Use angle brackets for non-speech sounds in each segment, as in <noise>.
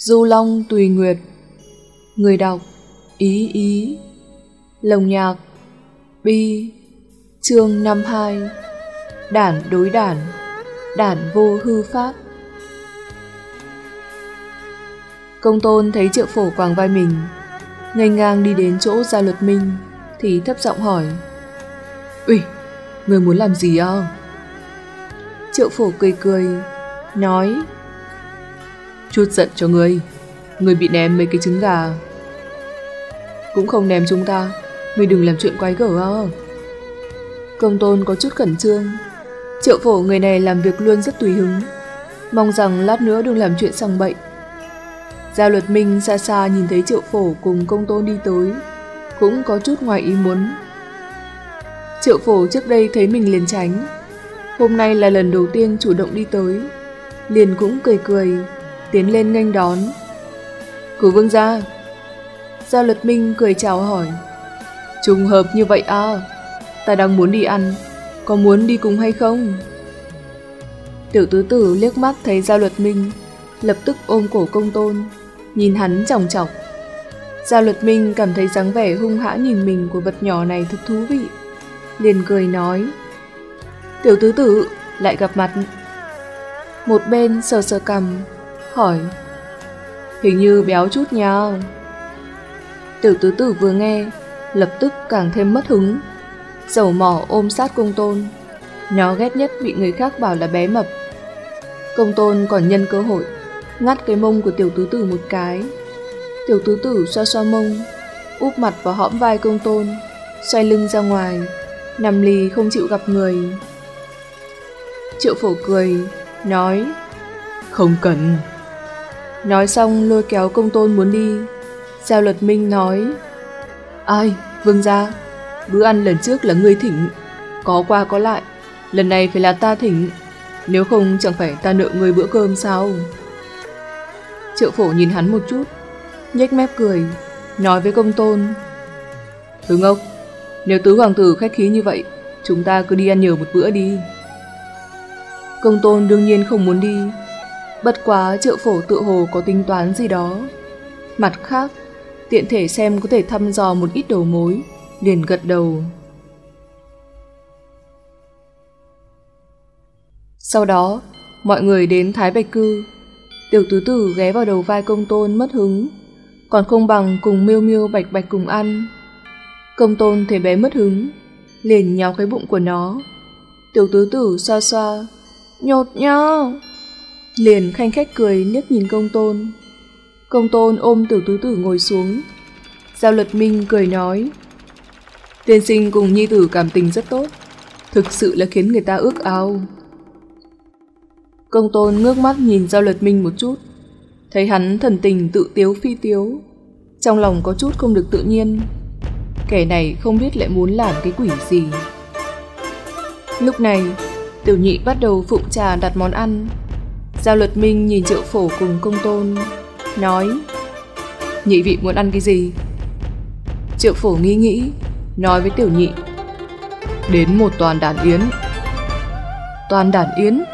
Du Long Tùy Nguyệt. Người đọc Ý Ý. Lồng nhạc Bi. Chương 52 Đản đối đản Đản vô hư pháp. Công tôn thấy triệu phổ quàng vai mình Ngây ngang đi đến chỗ gia luật minh Thì thấp giọng hỏi. Ui, người muốn làm gì à? Triệu phổ cười cười Nói Chút giận cho ngươi. Ngươi bị ném mấy cái trứng gà. Cũng không ném chúng ta, Ngươi đừng làm chuyện quái gở à. Công tôn có chút khẩn trương. Triệu phổ người này làm việc luôn rất tùy hứng. Mong rằng lát nữa đừng làm chuyện sang bệnh Gia luật minh xa xa nhìn thấy triệu phổ cùng công tôn đi tới, Cũng có chút ngoài ý muốn. Triệu phổ trước đây thấy mình liền tránh. Hôm nay là lần đầu tiên chủ động đi tới, Liền cũng cười cười. Tiến lên nghênh đón. Cử vương gia Gia luật minh cười chào hỏi. Trùng hợp như vậy à? Ta đang muốn đi ăn. Có muốn đi cùng hay không? Tiểu tứ tử liếc mắt thấy Gia luật minh, Lập tức ôm cổ công tôn, Nhìn hắn chòng chọc. Gia luật minh cảm thấy dáng vẻ hung hã nhìn mình của vật nhỏ này thật thú vị, liền cười nói. Tiểu tứ tử, lại gặp mặt. Một bên sờ sờ cầm Hỏi. Hình như béo chút nha. Tiểu tứ tử vừa nghe, Lập tức càng thêm mất hứng. Dầu mỏ ôm sát công tôn. Nó ghét nhất bị người khác bảo là bé mập. Công tôn còn nhân cơ hội, Ngắt cái mông của tiểu tứ tử một cái. Tiểu tứ tử xoa xoa mông, Úp mặt vào hõm vai công tôn, Xoay lưng ra ngoài, Nằm lì không chịu gặp người. Triệu phổ cười, Nói, Không cần. Nói xong lôi kéo công tôn muốn đi. Giao luật minh nói Ai, vương gia Bữa ăn lần trước là ngươi thỉnh Có qua có lại Lần này phải là ta thỉnh Nếu không chẳng phải ta nợ ngươi bữa cơm sao? Triệu phổ nhìn hắn một chút nhếch mép cười Nói với công tôn Thứ ngốc Nếu tứ hoàng tử khách khí như vậy Chúng ta cứ đi ăn nhờ một bữa đi. Công tôn đương nhiên không muốn đi. Bất quá triệu phổ tự hồ có tính toán gì đó. Mặt khác, Tiện thể xem có thể thăm dò một ít đầu mối, Liền gật đầu. Sau đó, Mọi người đến Thái Bạch Cư. Tiểu tứ tử ghé vào đầu vai công tôn mất hứng, Còn không bằng cùng miêu miêu bạch bạch cùng ăn. Công tôn thấy bé mất hứng, Liền nhéo cái bụng của nó. Tiểu tứ tử xoa xoa, Nhột nhau Liền khanh khách cười liếc nhìn công tôn. Công tôn ôm tiểu tứ tử ngồi xuống. Giao luật minh cười nói, Tiên sinh cùng nhi tử cảm tình rất tốt, Thực sự là khiến người ta ước ao. Công tôn ngước mắt nhìn Giao luật minh một chút, Thấy hắn thần tình tự tiếu phi tiếu, Trong lòng có chút không được tự nhiên. Kẻ này không biết lại muốn làm cái quỷ gì. Lúc này, Tiểu nhị bắt đầu phụng trà đặt món ăn. Giao luật minh nhìn triệu phổ cùng công tôn, Nói, Nhị vị muốn ăn cái gì? Triệu phổ nghĩ nghĩ, Nói với tiểu nhị, Đến một toàn đàn yến. Toàn đàn yến?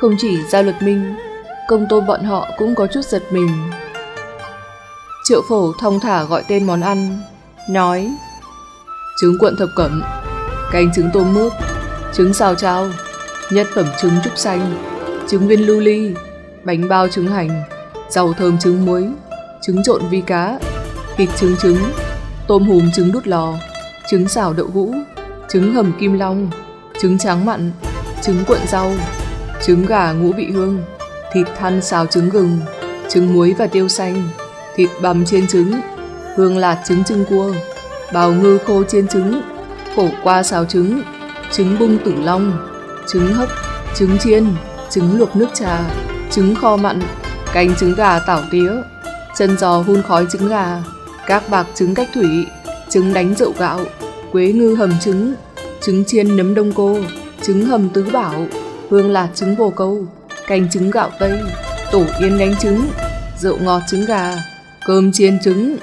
Không chỉ giao luật minh, Công tôn bọn họ cũng có chút giật mình. Triệu phổ thông thả gọi tên món ăn, Nói, Trứng cuộn thập cẩm, Canh trứng tôm mướp, Trứng xào trao Nhất phẩm trứng trúc xanh. Trứng viên lưu ly, Bánh bao trứng hành, Rau thơm trứng muối, Trứng trộn vi cá, Thịt trứng trứng, Tôm hùm trứng đút lò, Trứng xào đậu hũ Trứng hầm kim long, Trứng tráng mặn, Trứng cuộn rau, Trứng gà ngũ vị hương, Thịt than xào trứng gừng, Trứng muối và tiêu xanh, Thịt bằm chiên trứng, Hương lạt trứng trưng cua, Bào ngư khô chiên trứng Khổ qua xào trứng Trứng bung tử long, Trứng hấp, Trứng chiên. Trứng luộc nước trà, Trứng kho mặn, Canh trứng gà tảo tía, Chân giò hun khói trứng gà, Các bạc trứng cách thủy, Trứng đánh rượu gạo, Quế ngư hầm trứng Trứng chiên nấm đông cô, Trứng hầm tứ bảo, Hương lạt trứng bồ câu, Canh trứng gạo tây, Tổ yên đánh trứng, Rượu ngọt trứng gà, Cơm chiên trứng.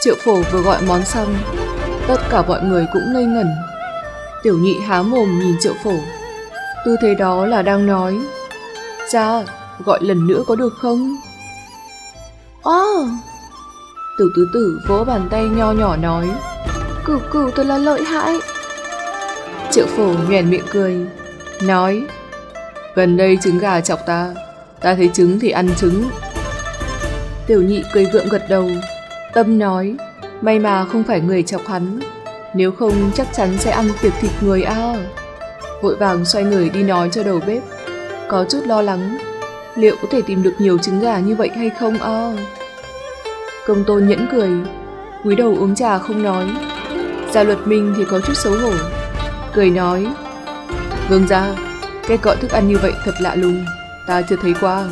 Triệu phổ vừa gọi món xong, Tất cả mọi người cũng ngây ngẩn. Tiểu nhị há mồm nhìn triệu phổ. Tư thế đó là đang nói Cha, gọi lần nữa có được không? Ồ! Tiểu tứ tử vỗ bàn tay nho nhỏ nói. Cửu cửu thật là lợi hại. Triệu phổ nhoèn miệng cười, nói. Gần đây trứng gà chọc ta, ta thấy trứng thì ăn trứng. Tiểu nhị cười vượng gật đầu, tâm nói. May mà không phải người chọc hắn, nếu không chắc chắn sẽ ăn tiệc thịt người ao Vội vàng xoay người đi nói cho đầu bếp, có chút lo lắng, liệu có thể tìm được nhiều trứng gà như vậy hay không ơ Công tôn nhẫn cười, cúi đầu uống trà không nói. Gia luật minh thì có chút xấu hổ, cười nói, Vương gia, cái cọ thức ăn như vậy thật lạ lùng, ta chưa thấy qua.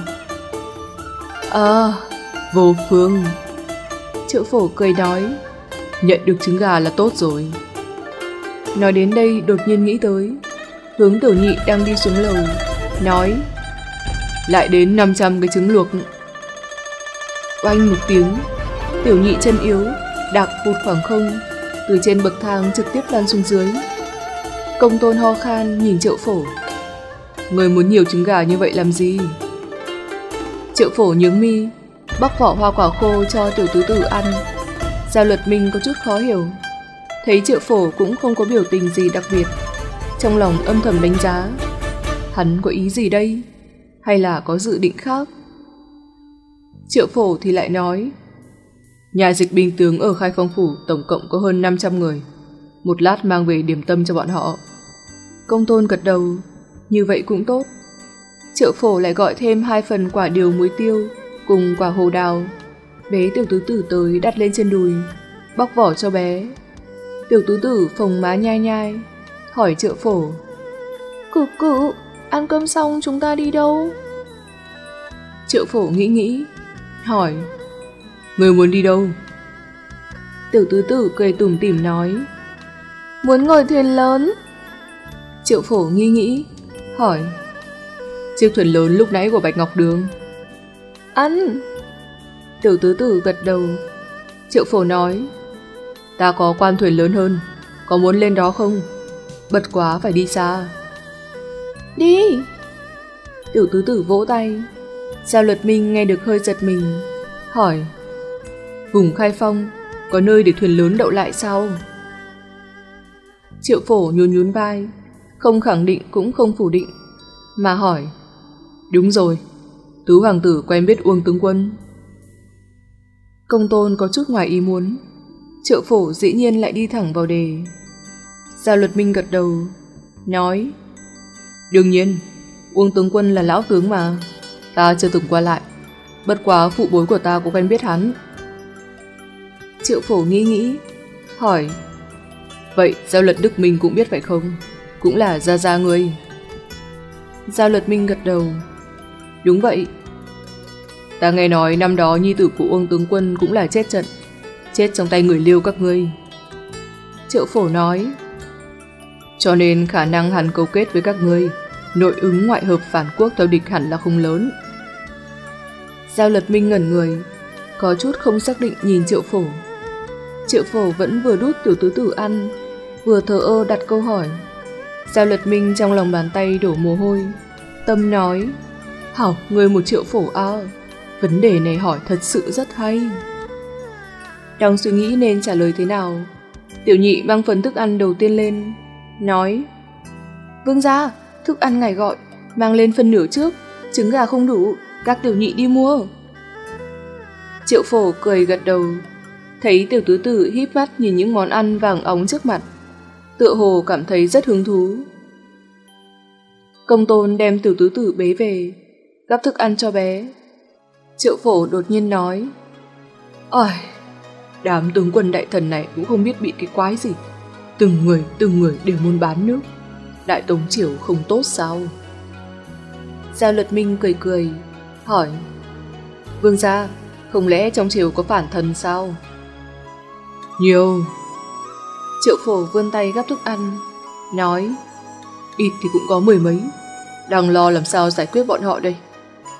À, vô phương. Triệu phổ cười nói, nhận được trứng gà là tốt rồi. Nói đến đây đột nhiên nghĩ tới, hướng tiểu nhị đang đi xuống lầu, nói, lại đến 500 cái trứng luộc. Oanh một tiếng, tiểu nhị chân yếu, đạp vụt khoảng không, từ trên bậc thang trực tiếp lan xuống dưới. Công tôn ho khan nhìn triệu phổ. Người muốn nhiều trứng gà như vậy làm gì? Triệu phổ nhướng mi, bóc vỏ hoa quả khô cho tiểu tứ tử ăn. Giao luật minh có chút khó hiểu. Thấy triệu phổ cũng không có biểu tình gì đặc biệt. Trong lòng âm thầm đánh giá. Hắn có ý gì đây? Hay là có dự định khác? Triệu phổ thì lại nói Nhà dịch binh tướng ở khai phong phủ tổng cộng có hơn 500 người. Một lát mang về điểm tâm cho bọn họ. Công tôn gật đầu, như vậy cũng tốt. Triệu phổ lại gọi thêm hai phần quả điều muối tiêu cùng quả hồ đào. Bé tiểu tứ tử tới đặt lên trên đùi, bóc vỏ cho bé. Tiểu tứ tử phồng má nhai nhai, hỏi triệu phổ. Cự cự, ăn cơm xong chúng ta đi đâu? Triệu phổ nghĩ nghĩ, hỏi. Người muốn đi đâu? Tiểu tứ tử cười tủm tỉm nói. Muốn ngồi thuyền lớn. Triệu phổ nghi nghĩ, hỏi. Chiếc thuyền lớn lúc nãy của Bạch Ngọc Đường. Ăn. Tiểu tứ tử gật đầu. Triệu phổ nói. Ta có quan thuyền lớn hơn, có muốn lên đó không? Bật quá phải đi xa. Đi. Tiểu tứ tử vỗ tay. Giao luật minh nghe được hơi giật mình, hỏi. Vùng khai phong, có nơi để thuyền lớn đậu lại sao? Triệu phổ nhún nhún vai, không khẳng định cũng không phủ định, mà hỏi. Đúng rồi, tứ hoàng tử quen biết Uông tướng quân. Công tôn có chút ngoài ý muốn, triệu phổ dĩ nhiên lại đi thẳng vào đề. Giao luật minh gật đầu, nói. Đương nhiên, Uông tướng quân là lão tướng mà, ta chưa từng qua lại. Bất quá phụ bối của ta cũng quen biết hắn. Triệu phổ nghĩ nghĩ, hỏi. Vậy Giao luật Đức Minh cũng biết phải không? Cũng là Gia Gia người. Giao luật Minh gật đầu. Đúng vậy. Ta nghe nói năm đó nhi tử của Uông tướng quân cũng là chết trận. Chết trong tay người liêu các ngươi. Triệu phổ nói. Cho nên khả năng hắn cấu kết với các ngươi, nội ứng ngoại hợp phản quốc theo địch hẳn là không lớn. Giao lật minh ngẩn người, có chút không xác định nhìn triệu phổ. Triệu phổ vẫn vừa đút tiểu tứ tử ăn, vừa thờ ơ đặt câu hỏi. Giao lật minh trong lòng bàn tay đổ mồ hôi. Tâm nói, hảo, người một triệu phổ à, vấn đề này hỏi thật sự rất hay. Đang suy nghĩ nên trả lời thế nào, tiểu nhị mang phần thức ăn đầu tiên lên, nói, Vương gia, thức ăn ngài gọi, mang lên phần nửa trước, trứng gà không đủ, các tiểu nhị đi mua. Triệu phổ cười gật đầu, thấy tiểu tứ tử híp mắt nhìn những món ăn vàng óng trước mặt. Tựa hồ cảm thấy rất hứng thú. Công tôn đem tiểu tứ tử bế về, gắp thức ăn cho bé. Triệu phổ đột nhiên nói, Ôi, đám tướng quân đại thần này cũng không biết bị cái quái gì. Từng người, từng người đều muốn bán nước. Đại Tống Triều không tốt sao? Giao luật minh cười cười, hỏi, Vương gia, không lẽ trong triều có phản thần sao? Nhiều. Triệu phổ vươn tay gắp thức ăn, nói, ít thì cũng có mười mấy, đang lo làm sao giải quyết bọn họ đây.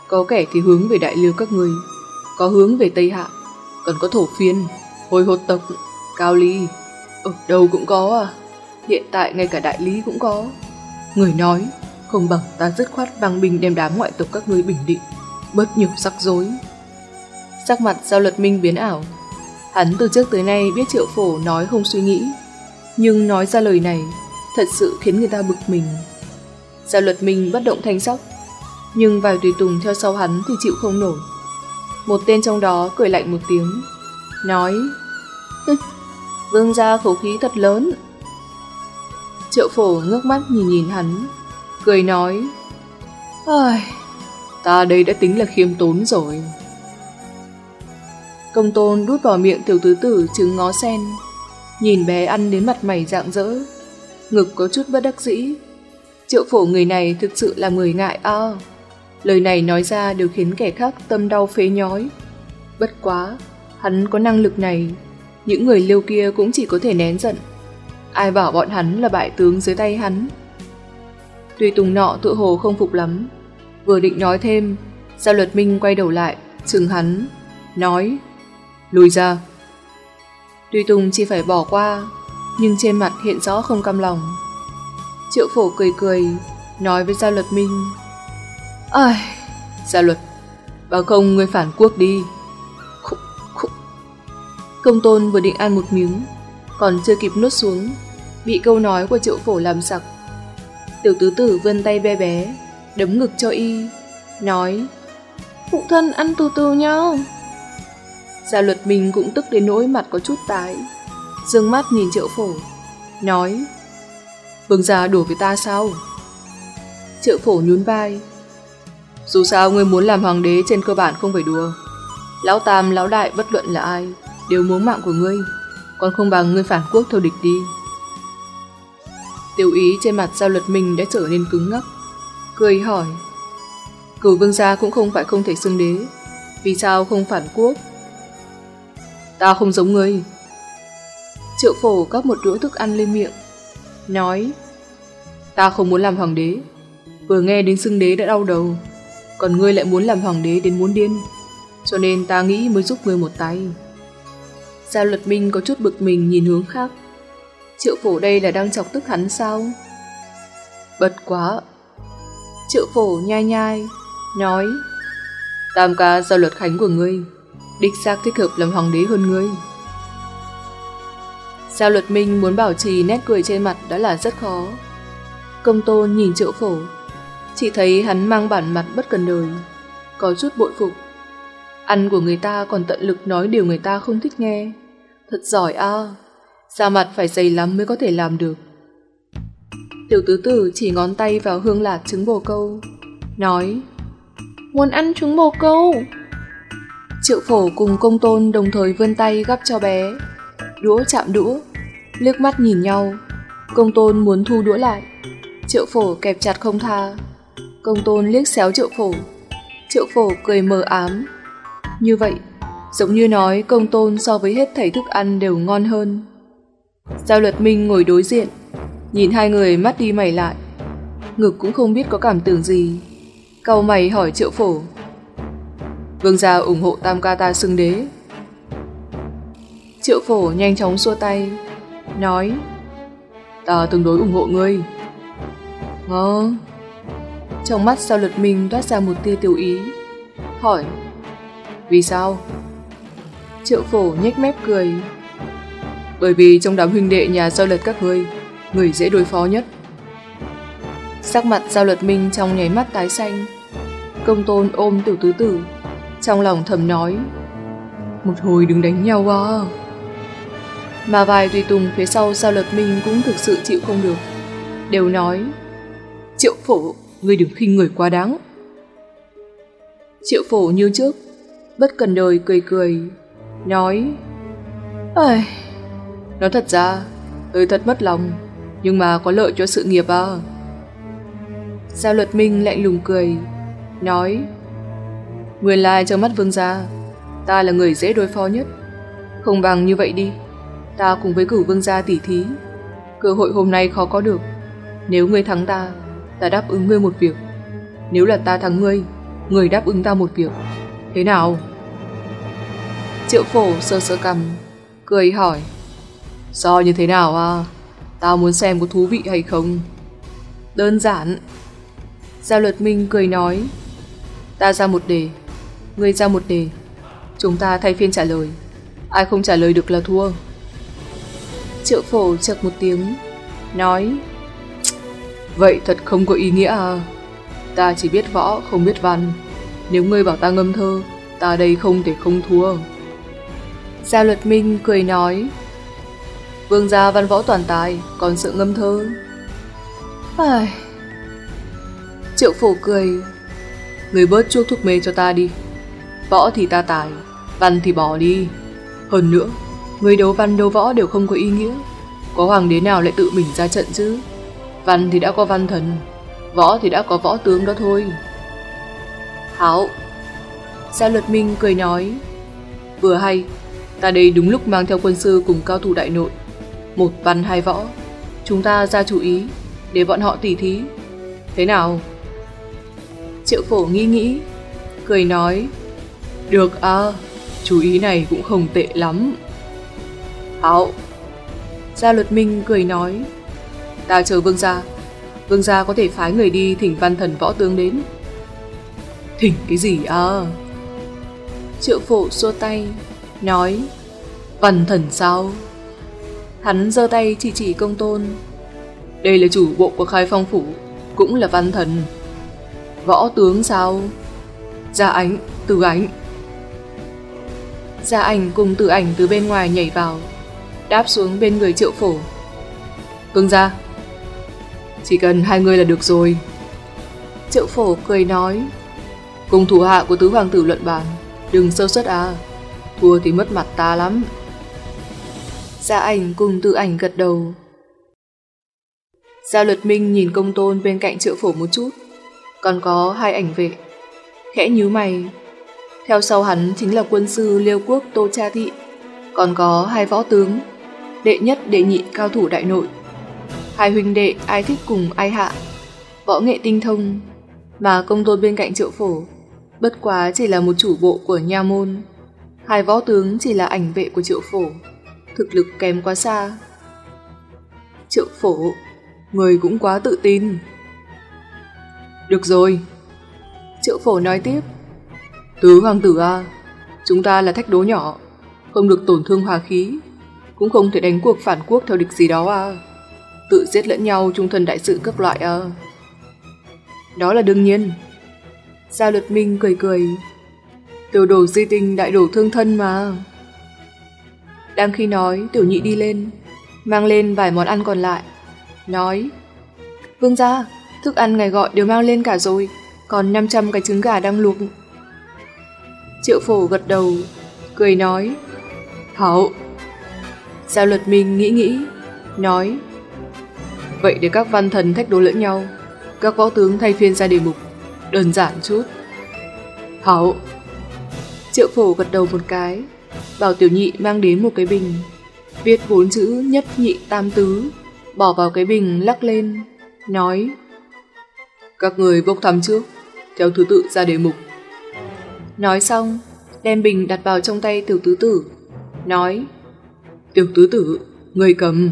Có kẻ thì hướng về đại liêu các người, có hướng về Tây Hạ, còn có thổ phiên, hồi hột tộc, cao ly, ở đâu cũng có à. Hiện tại ngay cả đại lý cũng có. Người nói, Không bằng ta dứt khoát băng binh đem đám ngoại tộc các ngươi bình định, bớt nhiều sắc rối. Sắc mặt giao luật minh biến ảo. Hắn từ trước tới nay biết triệu phổ nói không suy nghĩ, nhưng nói ra lời này thật sự khiến người ta bực mình. Giao luật minh bất động thanh sắc, nhưng vài tùy tùng theo sau hắn thì chịu không nổi. Một tên trong đó cười lạnh một tiếng, nói Vương gia khẩu khí thật lớn. Triệu phổ ngước mắt nhìn nhìn hắn, cười nói Ai, ta đây đã tính là khiêm tốn rồi. Công tôn đút vào miệng tiểu tứ tử trứng ngó sen, nhìn bé ăn đến mặt mày rạng rỡ, ngực có chút bất đắc dĩ. Triệu phổ người này thực sự là người ngại a. Lời này nói ra đều khiến kẻ khác tâm đau phế nhói. Bất quá, hắn có năng lực này, những người liêu kia cũng chỉ có thể nén giận. Ai bảo bọn hắn là bại tướng dưới tay hắn. Tuy Tùng nọ tự hồ không phục lắm, vừa định nói thêm, Giao luật minh quay đầu lại, chừng hắn, nói, lùi ra. Tuy Tùng chỉ phải bỏ qua, nhưng trên mặt hiện rõ không cam lòng. Triệu phổ cười cười, nói với Gia luật minh, Ai, Gia luật, bảo không người phản quốc đi. Công tôn vừa định ăn một miếng, còn chưa kịp nuốt xuống, bị câu nói của triệu phổ làm sặc. Tiểu tứ tử vươn tay bé bé, đấm ngực cho y, nói Phụ thân ăn từ từ nhau. Gia luật mình cũng tức đến nỗi mặt có chút tái, dương mắt nhìn triệu phổ, nói Vương gia đùa với ta sao? Triệu phổ nhún vai, dù sao ngươi muốn làm hoàng đế trên cơ bản không phải đùa. Lão Tam, Lão Đại bất luận là ai, đều muốn mạng của ngươi, còn không bằng ngươi phản quốc thâu địch đi. Tiểu ý trên mặt giao luật mình đã trở nên cứng ngắc, cười hỏi. Cửu vương gia cũng không phải không thể xưng đế, vì sao không phản quốc? Ta không giống ngươi. Triệu phổ gắp một đũa thức ăn lên miệng, nói Ta không muốn làm hoàng đế, vừa nghe đến xưng đế đã đau đầu, còn ngươi lại muốn làm hoàng đế đến muốn điên, cho nên ta nghĩ mới giúp ngươi một tay. Gia luật minh có chút bực mình nhìn hướng khác. Triệu phổ đây là đang chọc tức hắn sao? Bật quá. Triệu phổ nhai nhai, nói Tam ca giao luật khánh của ngươi, đích xác thích hợp làm hoàng đế hơn ngươi. Giao luật minh muốn bảo trì nét cười trên mặt đã là rất khó. Công tôn nhìn triệu phổ, chỉ thấy hắn mang bản mặt bất cần đời, có chút bội phục. Ăn của người ta còn tận lực nói điều người ta không thích nghe. Thật giỏi a, à. da mặt phải dày lắm mới có thể làm được. Tiểu tứ tử chỉ ngón tay vào hương lạc trứng bồ câu, nói Muốn ăn trứng bồ câu. Triệu phổ cùng công tôn đồng thời vươn tay gắp cho bé, đũa chạm đũa, liếc mắt nhìn nhau. Công tôn muốn thu đũa lại, triệu phổ kẹp chặt không tha. Công tôn liếc xéo triệu phổ, triệu phổ cười mờ ám. Như vậy, giống như nói công tôn so với hết thảy thức ăn đều ngon hơn. Giao luật minh ngồi đối diện, nhìn hai người mắt đi mày lại. Ngực cũng không biết có cảm tưởng gì. cầu mày hỏi triệu phổ. Vương gia ủng hộ tam ca ta xưng đế. Triệu phổ nhanh chóng xua tay, nói Ta tương đối ủng hộ ngươi. ngơ Trong mắt sao luật minh toát ra một tia tiểu ý. Hỏi Vì sao? Triệu phổ nhếch mép cười. Bởi vì trong đám huynh đệ nhà giao Lật các ngươi, người dễ đối phó nhất. Sắc mặt giao Lật minh trong nháy mắt tái xanh. Công tôn ôm tiểu tứ tử, trong lòng thầm nói. Một hồi đừng đánh nhau quá. Mà vài tùy tùng phía sau giao Lật minh cũng thực sự chịu không được. Đều nói, triệu phổ, ngươi đừng khinh người quá đáng. Triệu phổ như trước, bất cần đời cười cười, nói Ây, nói thật ra, tôi thật mất lòng, nhưng mà có lợi cho sự nghiệp à. Giao luật minh lạnh lùng cười, nói Nguyên lai trong mắt vương gia, ta là người dễ đối phó nhất. Không bằng như vậy đi, ta cùng với cửu vương gia tỉ thí. Cơ hội hôm nay khó có được. Nếu ngươi thắng ta, ta đáp ứng ngươi một việc. Nếu là ta thắng ngươi, người đáp ứng ta một việc. Thế nào? Triệu phổ sơ sơ cầm, cười hỏi. "Sao như thế nào à? Tao muốn xem có thú vị hay không? Đơn giản. Giao luật minh cười nói. Ta ra một đề, ngươi ra một đề. Chúng ta thay phiên trả lời. Ai không trả lời được là thua. Triệu phổ chật một tiếng, nói Vậy thật không có ý nghĩa à? Ta chỉ biết võ, không biết văn. Nếu ngươi bảo ta ngâm thơ, ta đây không thể không thua. Gia luật minh cười nói Vương gia văn võ toàn tài, còn sự ngâm thơ. Ai... Triệu phổ cười Người bớt chuốc thuốc mê cho ta đi. Võ thì ta tài Văn thì bỏ đi. Hơn nữa Người đấu văn đấu võ đều không có ý nghĩa. Có hoàng đế nào lại tự mình ra trận chứ? Văn thì đã có văn thần Võ thì đã có võ tướng đó thôi. Hảo. Gia luật minh cười nói Vừa hay Ta đây đúng lúc mang theo quân sư cùng cao thủ đại nội. Một văn hai võ. Chúng ta ra chủ ý, Để bọn họ tỉ thí. Thế nào? Triệu phổ nghĩ nghĩ, Cười nói, Được à Chú ý này cũng không tệ lắm. Hảo. Gia luật minh cười nói, Ta chờ vương gia. Vương gia có thể phái người đi thỉnh văn thần võ tướng đến. Thỉnh cái gì à Triệu phổ xua tay Nói Văn thần sao? Hắn giơ tay chỉ chỉ công tôn Đây là chủ bộ của khai phong phủ Cũng là văn thần. Võ tướng sao? Gia ánh, từ ánh Gia ảnh cùng tử ảnh từ bên ngoài nhảy vào Đáp xuống bên người triệu phổ. Vương gia Chỉ cần hai người là được rồi. Triệu phổ cười nói Cùng thủ hạ của tứ hoàng tử luận bàn Đừng sâu suất à. Thua thì mất mặt ta lắm. Gia ảnh cùng tự ảnh gật đầu. Gia luật minh nhìn công tôn bên cạnh triệu phổ một chút. Còn có hai ảnh vệ. Khẽ nhíu mày. Theo sau hắn chính là quân sư liêu quốc Tô Cha Thị. Còn có hai võ tướng. Đệ nhất, đệ nhị, cao thủ đại nội. Hai huynh đệ, ai thích cùng ai hạ. Võ nghệ tinh thông. Mà công tôn bên cạnh triệu phổ, Bất quá chỉ là một chủ bộ của nha môn. Hai võ tướng chỉ là ảnh vệ của triệu phổ. Thực lực kém quá xa. Triệu phổ, Người cũng quá tự tin. Được rồi. Triệu phổ nói tiếp. Tứ hoàng tử à Chúng ta là thách đố nhỏ. Không được tổn thương hòa khí, Cũng không thể đánh cuộc phản quốc theo địch gì đó à. Tự giết lẫn nhau trung thân đại sự các loại à. Đó là đương nhiên. Gia luật minh cười cười. Tiểu đổ di tình đại đổ thương thân mà. Đang khi nói, tiểu nhị đi lên, Mang lên vài món ăn còn lại. Nói, Vương gia, Thức ăn ngày gọi đều mang lên cả rồi, Còn 500 cái trứng gà đang luộc. Triệu phổ gật đầu, Cười nói, Hảo. Giao luật minh nghĩ nghĩ, Nói, Vậy để các văn thần thách đố lẫn nhau, Các võ tướng thay phiên ra đề mục, Đơn giản chút. Hảo. Triệu phổ gật đầu một cái. Bảo tiểu nhị mang đến một cái bình. Viết bốn chữ nhất nhị tam tứ. Bỏ vào cái bình lắc lên. Nói Các người bốc thăm trước Theo thứ tự ra đề mục. Nói xong Đem bình đặt vào trong tay tiểu tứ tử. Nói Tiểu tứ tử, người cầm.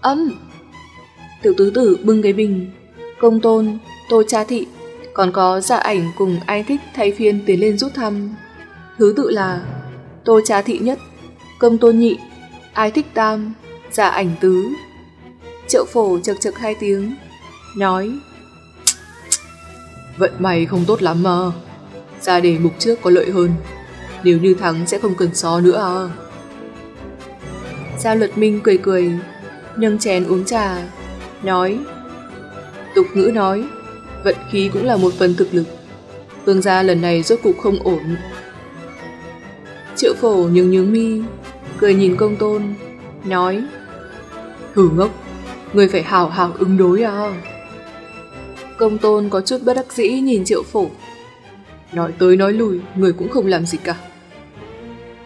Âm Tiểu tứ tử bưng cái bình. Công tôn, tô cha thị còn có dạ ảnh cùng ai thích thay phiên tiến lên rút thăm. Thứ tự là, Tô Trá thị nhất Công tôn nhị, Ai thích tam Dạ ảnh tứ. Triệu phổ chật chật hai tiếng, Nói Vận mày không tốt lắm mà. Ra đề mục trước có lợi hơn. Nếu như thắng sẽ không cần so nữa à. Giao luật minh cười cười, Nâng chén uống trà, Nói, Tục ngữ nói Vận khí cũng là một phần thực lực. Vương gia lần này rốt cục không ổn. Triệu phổ nhướng nhướng mi, Cười nhìn công tôn, Nói Hử ngốc, Người phải hào hào ứng đối à. Công tôn có chút bất đắc dĩ nhìn triệu phổ. Nói tới nói lùi Người cũng không làm gì cả.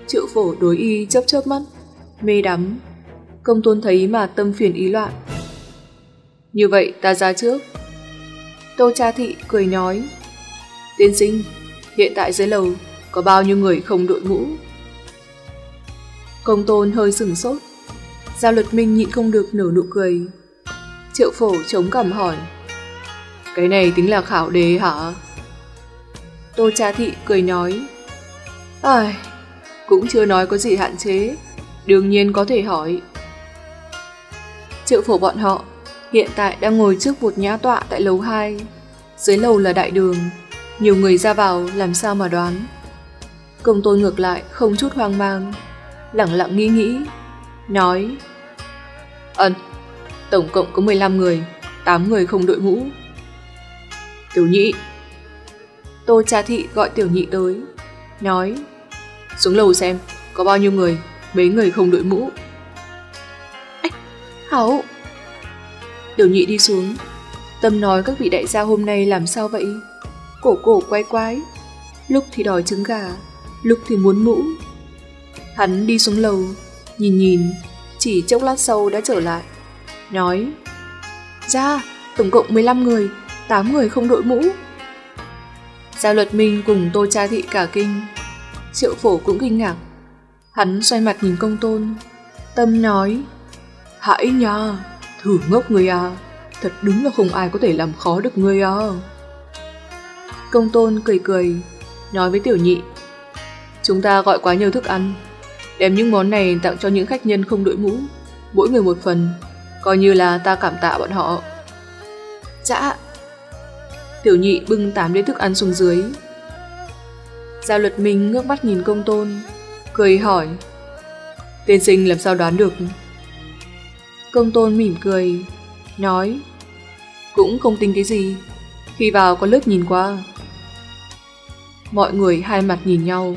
Triệu phổ đối y chớp chớp mắt, Mê đắm. Công tôn thấy mà tâm phiền ý loạn. Như vậy ta ra trước Tô cha thị cười nói Tiên sinh Hiện tại dưới lầu Có bao nhiêu người không đội mũ? Công tôn hơi sừng sốt Giao luật minh nhịn không được nở nụ cười Triệu phổ chống cảm hỏi Cái này tính là khảo đề hả? Tô Cha Thị cười nói. Ai, cũng chưa nói có gì hạn chế, đương nhiên có thể hỏi. Triệu phổ bọn họ hiện tại đang ngồi trước một nhã tọa tại lầu 2. Dưới lầu là đại đường, nhiều người ra vào làm sao mà đoán. Công tôn ngược lại không chút hoang mang, lặng lặng nghĩ nghĩ, nói Ấn, tổng cộng có 15 người, 8 người không đội mũ. Tiểu nhị Tô cha thị gọi tiểu nhị tới, nói Xuống lầu xem, có bao nhiêu người, mấy người không đội mũ. Ách, hảo Tiểu nhị đi xuống, tâm nói các vị đại gia hôm nay làm sao vậy? Cổ cổ quay quái, lúc thì đòi trứng gà, lúc thì muốn mũ. Hắn đi xuống lầu, nhìn nhìn, chỉ chốc lát sau đã trở lại, nói Ra, tổng cộng 15 người, 8 người không đội mũ. Gia luật minh cùng tô cha thị cả kinh, triệu phổ cũng kinh ngạc. Hắn xoay mặt nhìn công tôn, tâm nói Hãy nhờ thử ngốc người à, thật đúng là không ai có thể làm khó được người à. Công tôn cười cười, nói với tiểu nhị Chúng ta gọi quá nhiều thức ăn, đem những món này tặng cho những khách nhân không đội mũ, mỗi người một phần, coi như là ta cảm tạ bọn họ. Dạ. Tiểu nhị bưng tám đĩa thức ăn xuống dưới. Giao luật minh ngước mắt nhìn công tôn, cười hỏi. Tiên sinh làm sao đoán được? Công tôn mỉm cười, nói. Cũng không tính cái gì, khi vào có lớp nhìn qua. Mọi người hai mặt nhìn nhau,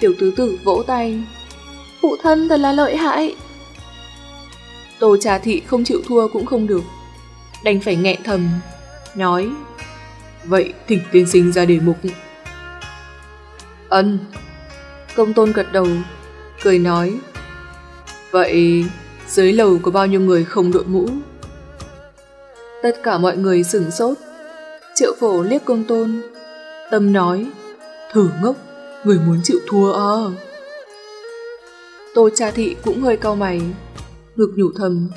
Tiểu tứ tử vỗ tay. Phụ thân thật là lợi hại. Tô trà thị không chịu thua cũng không được. Đành phải nghẹn thầm, nói. Vậy thỉnh tiên sinh ra đề mục. Ân. Công tôn gật đầu, cười nói. Vậy dưới lầu có bao nhiêu người không đội mũ? Tất cả mọi người sửng sốt. Triệu phổ liếc công tôn. Tâm nói. Thử ngốc người muốn chịu thua à? Tô cha thị cũng hơi cau mày, ngực nhủ thầm,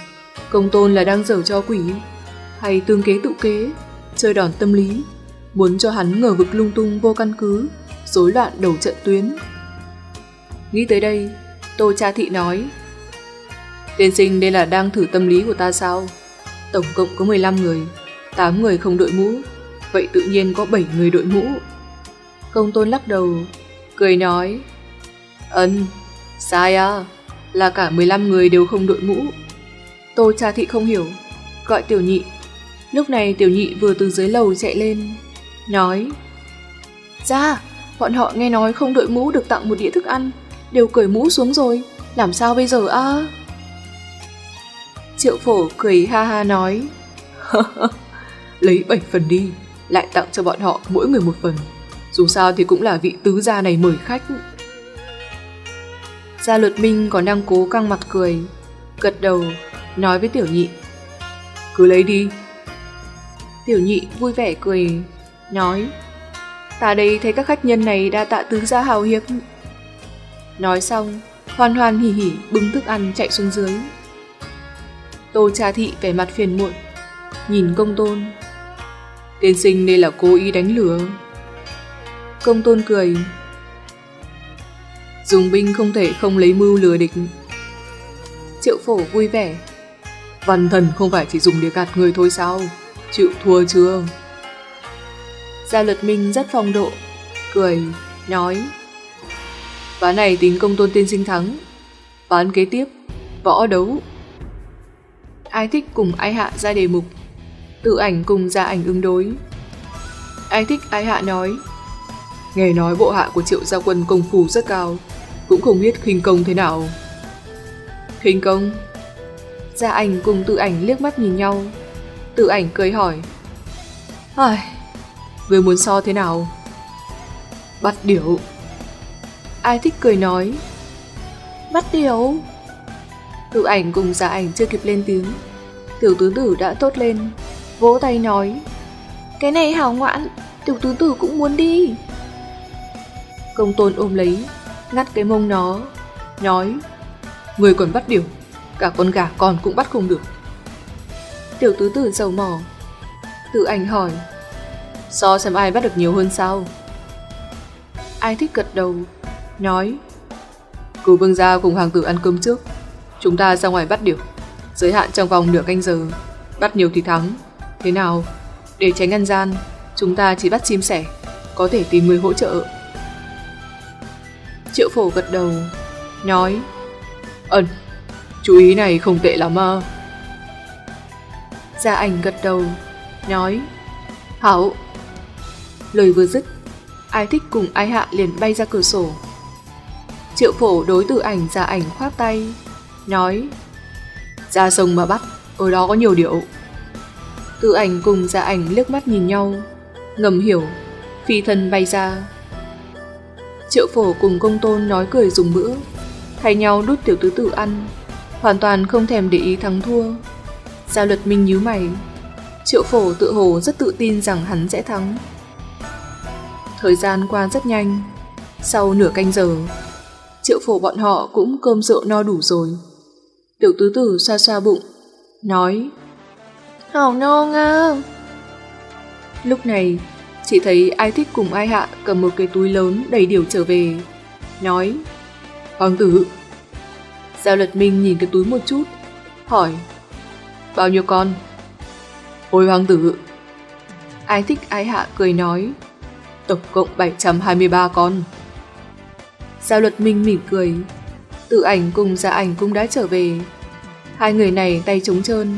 công tôn là đang dở cho quỷ, hay tương kế tự kế, chơi đòn tâm lý, muốn cho hắn ngờ vực lung tung vô căn cứ, rối loạn đầu trận tuyến. Nghĩ tới đây, Tô cha thị nói, Tiên sinh đây là đang thử tâm lý của ta sao? Tổng cộng có 15 người, 8 người không đội mũ, vậy tự nhiên có 7 người đội mũ. Công tôn lắc đầu, cười nói Ân, sai à, là cả 15 người đều không đội mũ. Tô cha thị không hiểu, gọi tiểu nhị. Lúc này tiểu nhị vừa từ dưới lầu chạy lên, nói Ra, bọn họ nghe nói không đội mũ được tặng một đĩa thức ăn, đều cởi mũ xuống rồi, làm sao bây giờ à? Triệu phổ cười ha ha nói <laughs> Lấy 7 phần đi, lại tặng cho bọn họ mỗi người một phần. Dù sao thì cũng là vị tứ gia này mời khách. Gia luật minh còn đang cố căng mặt cười, gật đầu, nói với tiểu nhị. Cứ lấy đi. Tiểu nhị vui vẻ cười, nói. Ta đây thấy các khách nhân này đa tạ tứ gia hào hiệp. Nói xong, hoan hoan hỉ hỉ bưng thức ăn chạy xuống dưới. Tô trà thị vẻ mặt phiền muộn, nhìn công tôn. Tiên sinh đây là cố ý đánh lừa. Công tôn cười. Dùng binh không thể không lấy mưu lừa địch. Triệu phổ vui vẻ. Văn thần không phải chỉ dùng để gạt người thôi sao? Chịu thua chưa? Gia luật minh rất phong độ, cười, nói. Ván này tính công tôn tiên sinh thắng. Ván kế tiếp, võ đấu. Ai thích cùng ai hạ ra đề mục. Tự ảnh cùng ra ảnh ứng đối. Ai thích ai hạ nói. Nghe nói bộ hạ của triệu gia quân công phu rất cao, cũng không biết khinh công thế nào. Khinh công? Gia ảnh cùng tự ảnh liếc mắt nhìn nhau. Tự ảnh cười hỏi. Ai, người muốn so thế nào? Bắt điểu. Ai thích cười nói. Bắt điểu. Tự ảnh cùng giả ảnh chưa kịp lên tiếng. Tiểu tướng tử đã tốt lên, vỗ tay nói. Cái này hào ngoãn tiểu tướng tử cũng muốn đi. Công tôn ôm lấy, ngắt cái mông nó, nói Người còn bắt điều, cả con gà con cũng bắt không được. Tiểu tứ tử dầu mỏ Tự ảnh hỏi. So xem ai bắt được nhiều hơn sao? Ai thích gật đầu, nói. Cử vương gia cùng hoàng tử ăn cơm trước. Chúng ta ra ngoài bắt điểu. Giới hạn trong vòng nửa canh giờ. Bắt nhiều thì thắng. Thế nào? Để tránh ăn gian, chúng ta chỉ bắt chim sẻ. Có thể tìm người hỗ trợ. Triệu phổ gật đầu, nói. Ẩn, chú ý này không tệ lắm à. Gia ảnh gật đầu, nói. Hảo. Lời vừa dứt, ai thích cùng ai hạ liền bay ra cửa sổ. Triệu phổ đối tử ảnh gia ảnh khoát tay, nói. Ra sông mà bắt, ở đó có nhiều điệu. Tự ảnh cùng gia ảnh liếc mắt nhìn nhau, ngầm hiểu, phi thân bay ra. Triệu phổ cùng công tôn nói cười dùng bữa, thay nhau đút tiểu tứ tử ăn, hoàn toàn không thèm để ý thắng thua. Gia luật minh nhíu mày, triệu phổ tự hồ rất tự tin rằng hắn sẽ thắng. Thời gian qua rất nhanh, sau nửa canh giờ, triệu phổ bọn họ cũng cơm rượu no đủ rồi. Tiểu tứ tử xoa xoa bụng, nói Hảo no à. Lúc này, chỉ thấy ai thích cùng ai hạ cầm một cái túi lớn đầy điều trở về, nói Hoàng tử Giao lật minh nhìn cái túi một chút, hỏi Bao nhiêu con? Ôi hoàng tử Ai thích ai hạ cười nói Tổng cộng 723 con Giao luật minh mỉm cười Tự ảnh cùng gia ảnh cũng đã trở về. Hai người này tay trống trơn.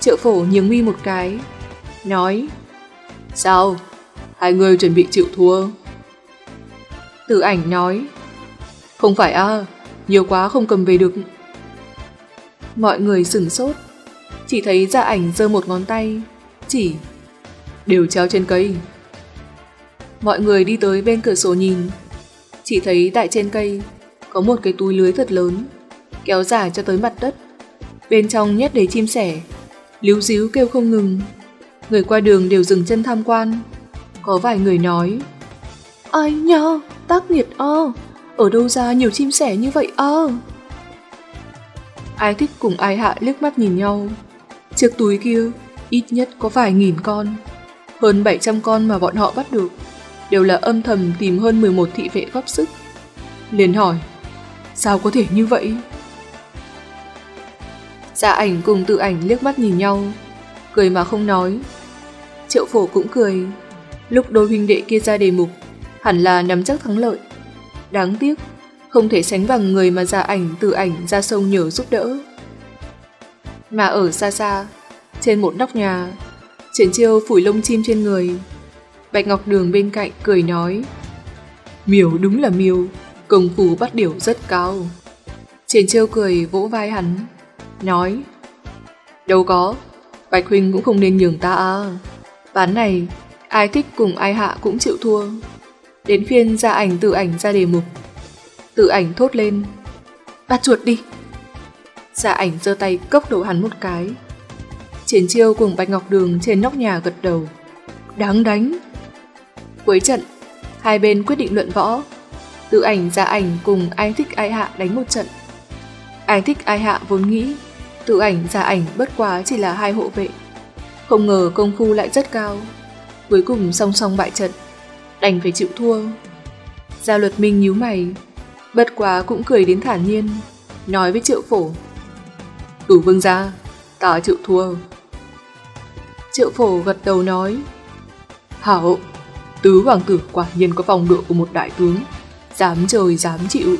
Triệu phổ nhướng mi một cái. Nói, Sao? Hai người chuẩn bị chịu thua. Tử ảnh nói, Không phải à Nhiều quá không cầm về được. Mọi người sửng sốt. Chỉ thấy gia ảnh giơ một ngón tay, Chỉ, Đều treo trên cây. Mọi người đi tới bên cửa sổ nhìn. Chỉ thấy tại trên cây có một cái túi lưới thật lớn Kéo dài cho tới mặt đất. Bên trong nhét đầy chim sẻ Líu díu kêu không ngừng. Người qua đường đều dừng chân tham quan. Có vài người nói Ai nhờ, tác nghiệt ơ Ở đâu ra nhiều chim sẻ như vậy ơ? Ai thích cùng ai hạ liếc mắt nhìn nhau. Chiếc túi kia ít nhất có vài nghìn con Hơn 700 con mà bọn họ bắt được Đều là âm thầm tìm hơn 11 thị vệ góp sức. Liền hỏi Sao có thể như vậy? Gia ảnh cùng tự ảnh liếc mắt nhìn nhau, Cười mà không nói. Triệu phổ cũng cười. Lúc đôi huynh đệ kia ra đề mục, Hẳn là nắm chắc thắng lợi. Đáng tiếc, Không thể sánh bằng người mà gia ảnh tự ảnh ra sông nhờ giúp đỡ. Mà ở xa xa, Trên một nóc nhà, Triển chiêu phủi lông chim trên người. Bạch Ngọc Đường bên cạnh cười nói Miều đúng là miều Công phu bắt điểu rất cao. Triển chiêu cười vỗ vai hắn, Nói, Đâu có, Bạch Huynh cũng không nên nhường ta à. Ván này, Ai thích cùng ai hạ cũng chịu thua. Đến phiên ra ảnh tự ảnh ra đề mục. Tự ảnh thốt lên, Bắt chuột đi. Dạ ảnh giơ tay cốc đầu hắn một cái. Triển chiêu cùng Bạch Ngọc Đường trên nóc nhà gật đầu, Đáng đánh. Cuối trận, Hai bên quyết định luận võ. Tự ảnh ra ảnh cùng ai thích ai hạ đánh một trận. Ai thích ai hạ vốn nghĩ, Tự ảnh ra ảnh bất quá chỉ là hai hộ vệ. Không ngờ công phu lại rất cao. Cuối cùng song song bại trận. Đành phải chịu thua. Gia luật minh nhíu mày, Bất quá cũng cười đến thản nhiên, Nói với triệu phổ. Cửu vương gia, Ta chịu thua. Triệu phổ gật đầu nói, Hảo, Tứ hoàng tử quả nhiên có phong độ của một đại tướng. Dám trời dám chịu.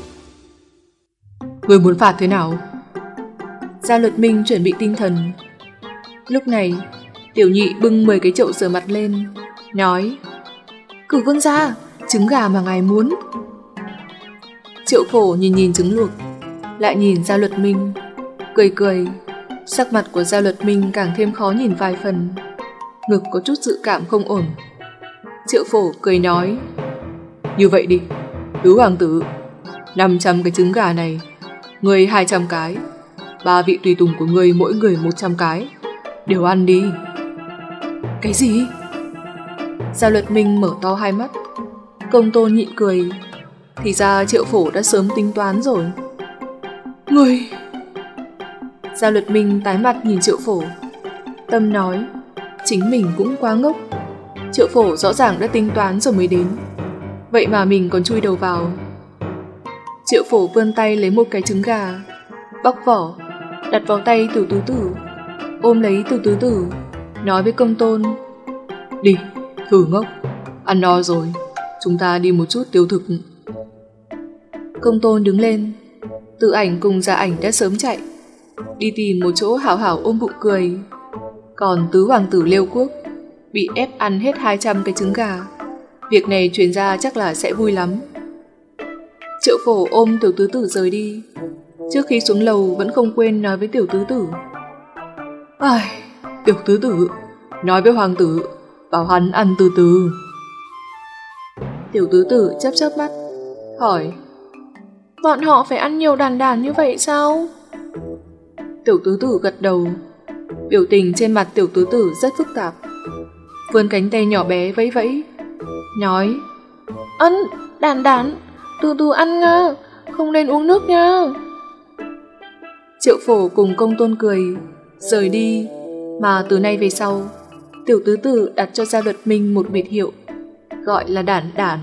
Người muốn phạt thế nào? Gia luật minh chuẩn bị tinh thần. Lúc này, Tiểu nhị bưng 10 cái chậu rửa mặt lên, Nói Cử vương gia, Trứng gà mà ngài muốn. Triệu phổ nhìn nhìn trứng luộc, Lại nhìn Gia luật minh, Cười cười. Sắc mặt của Gia luật minh càng thêm khó nhìn vài phần, Ngực có chút dự cảm không ổn. Triệu phổ cười nói, Như vậy đi Tứ hoàng tử 500 cái trứng gà này Người 200 cái. Ba vị tùy tùng của người mỗi người 100 cái. Đều ăn đi. Cái gì? Giao luật minh mở to hai mắt. Công tôn nhịn cười. Thì ra triệu phổ đã sớm tính toán rồi. Người Giao luật minh tái mặt nhìn triệu phổ. Tâm nói, Chính mình cũng quá ngốc. Triệu phổ rõ ràng đã tính toán rồi mới đến. Vậy mà mình còn chui đầu vào. Triệu phổ vươn tay lấy một cái trứng gà, bóc vỏ, đặt vào tay tiểu tứ tử, ôm lấy tiểu tứ tử, nói với công tôn. Đi, thử ngốc, ăn no rồi, chúng ta đi một chút tiêu thực. Công tôn đứng lên, tự ảnh cùng gia ảnh đã sớm chạy, đi tìm một chỗ hảo hảo ôm bụng cười. Còn tứ hoàng tử liêu quốc bị ép ăn hết 200 cái trứng gà. Việc này truyền ra chắc là sẽ vui lắm. Triệu phổ ôm tiểu tứ tử rời đi. Trước khi xuống lầu vẫn không quên nói với tiểu tứ tử. Ai, tiểu tứ tử, nói với hoàng tử, bảo hắn ăn từ từ. Tiểu tứ tử chớp chớp mắt, hỏi. Bọn họ phải ăn nhiều đàn đàn như vậy sao? Tiểu tứ tử gật đầu. Biểu tình trên mặt tiểu tứ tử rất phức tạp. Vươn cánh tay nhỏ bé vẫy vẫy. Nói. Ăn, đàn đàn, từ từ ăn nha, không nên uống nước nha. Triệu phổ cùng công tôn cười, rời đi, mà từ nay về sau, tiểu tứ tử đặt cho gia luật minh một biệt hiệu, gọi là đản đản.